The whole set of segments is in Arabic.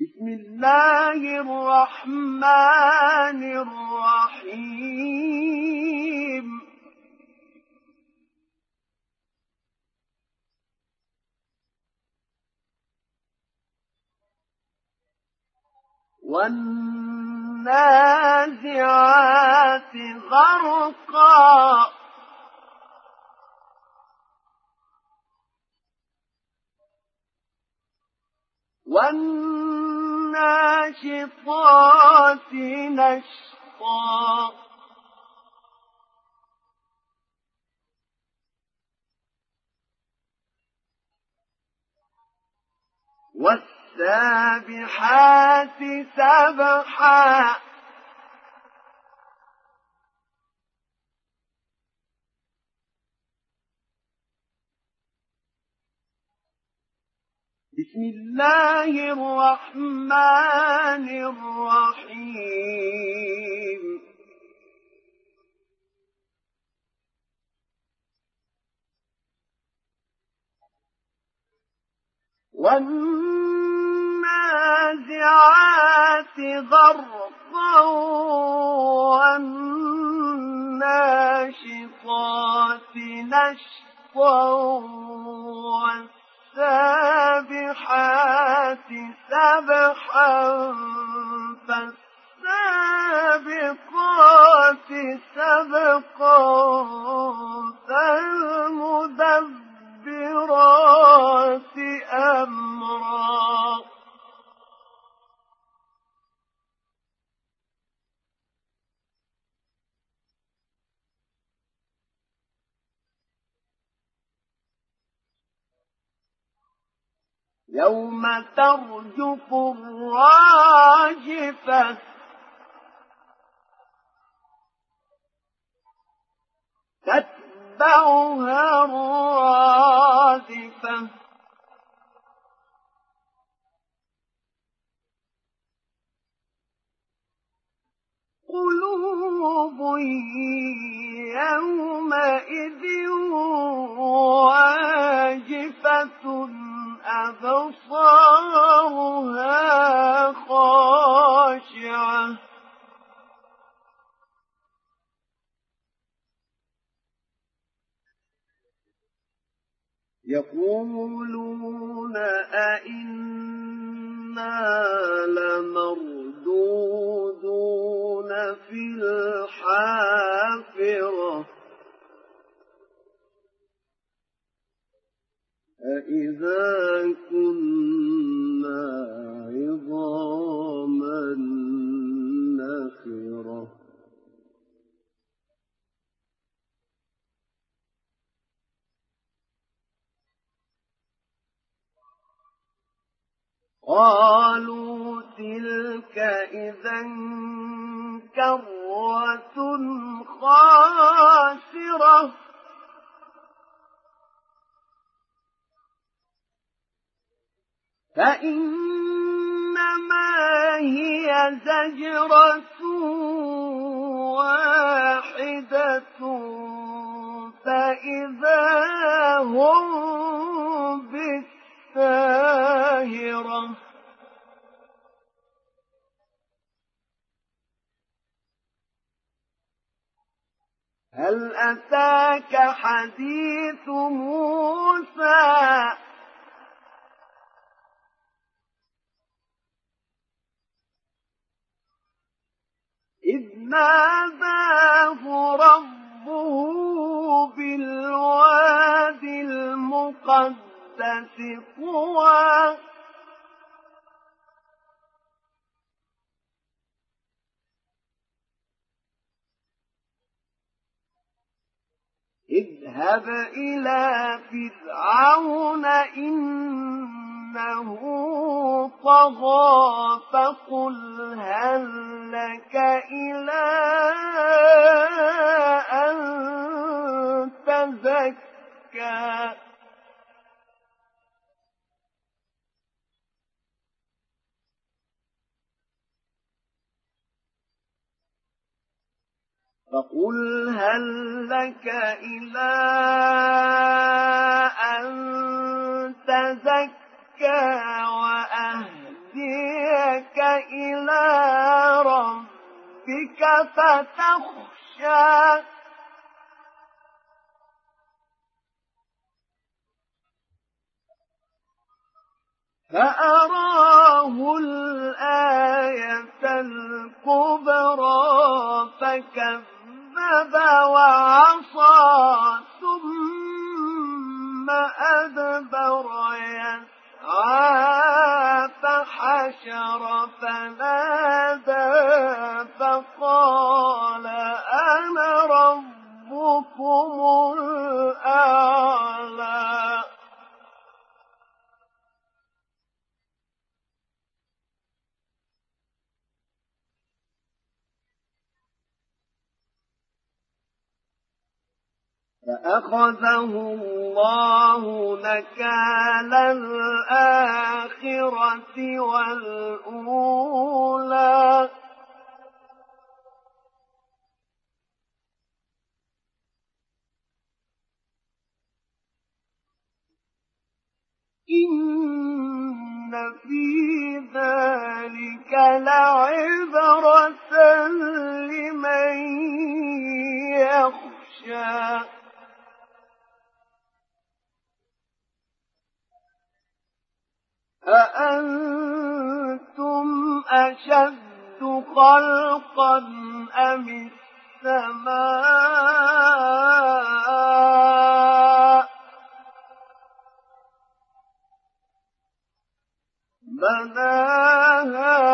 بسم الله الرحمن الرحيم. والنازعات غرقا. والناشطات نشطا. والسابحات سبحا. بسم الله الرحمن الرحيم. والنازعات غرقا والناشطات نشطا السابحات سبحا فالسابقات سبقا. يوم ترجف الراجفة. تتبعها الرادفة قلوب يومئذ واجفة. أبصارها خاشعة. يقولون قالوا تلك إذا كرة خاسرة. فإنما هي زجرة أتاك حديث موسى. إذ ناداه ربه بالواد المقدس طوى اذهب إلى فرعون إنه طغى فقل هل لك إلى أن تزكى فقل هل لك إلى أن تزكى وأهديك إلى ربك فتخشى فأرى وعصى ثم أدبر يسعى فحشر فنادى فأخذه الله نكال الآخرة والأولى. إن في ذلك لعبرة أأنتم أشد خلقا أم السماء؟ بناها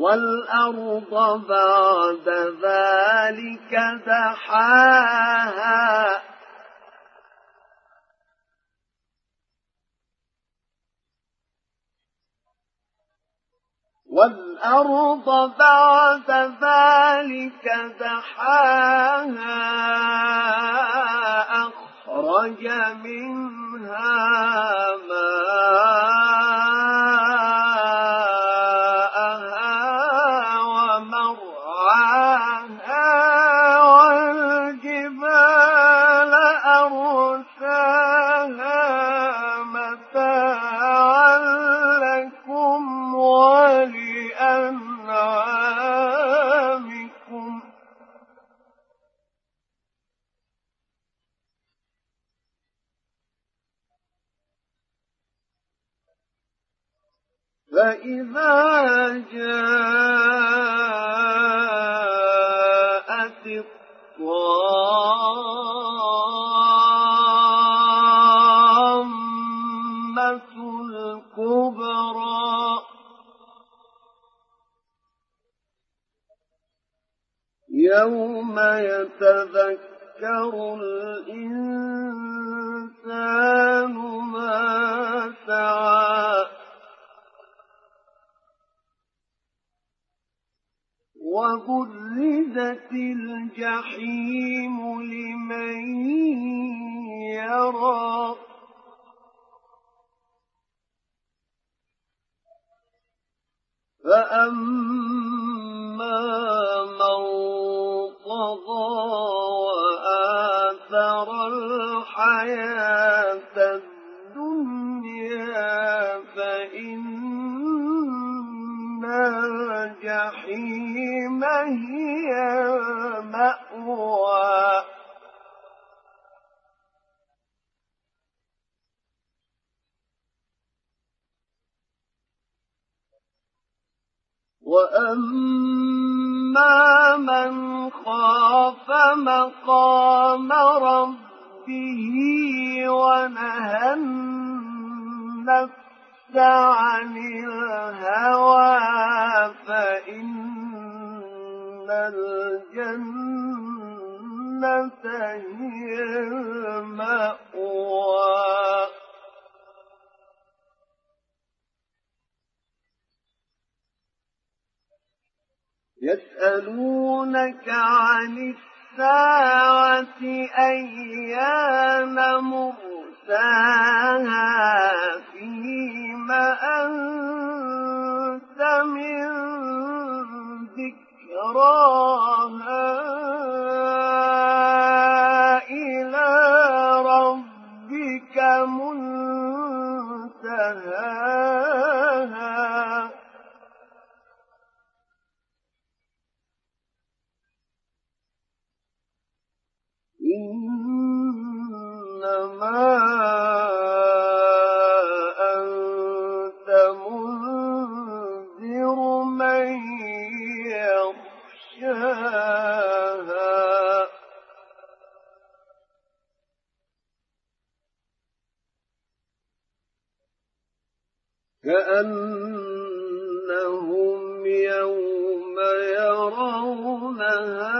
والأرض بعد ذلك دحاها. والأرض بعد ذلك دحاها. أخرج منها ماءها فإذا جاءت الطامة الكبرى يوم يتذكر الإنسان ما سعى وبرزت الجحيم لمن يرى. فأما من طغى وآثر الحياة الجحيم هي المأوى. وأما من خاف مقام ربه ونهى النفس عن الهوى الجنة هي المأوى. يسألونك عن الساعة أيان مرساها فيما أنت من ذكراها الله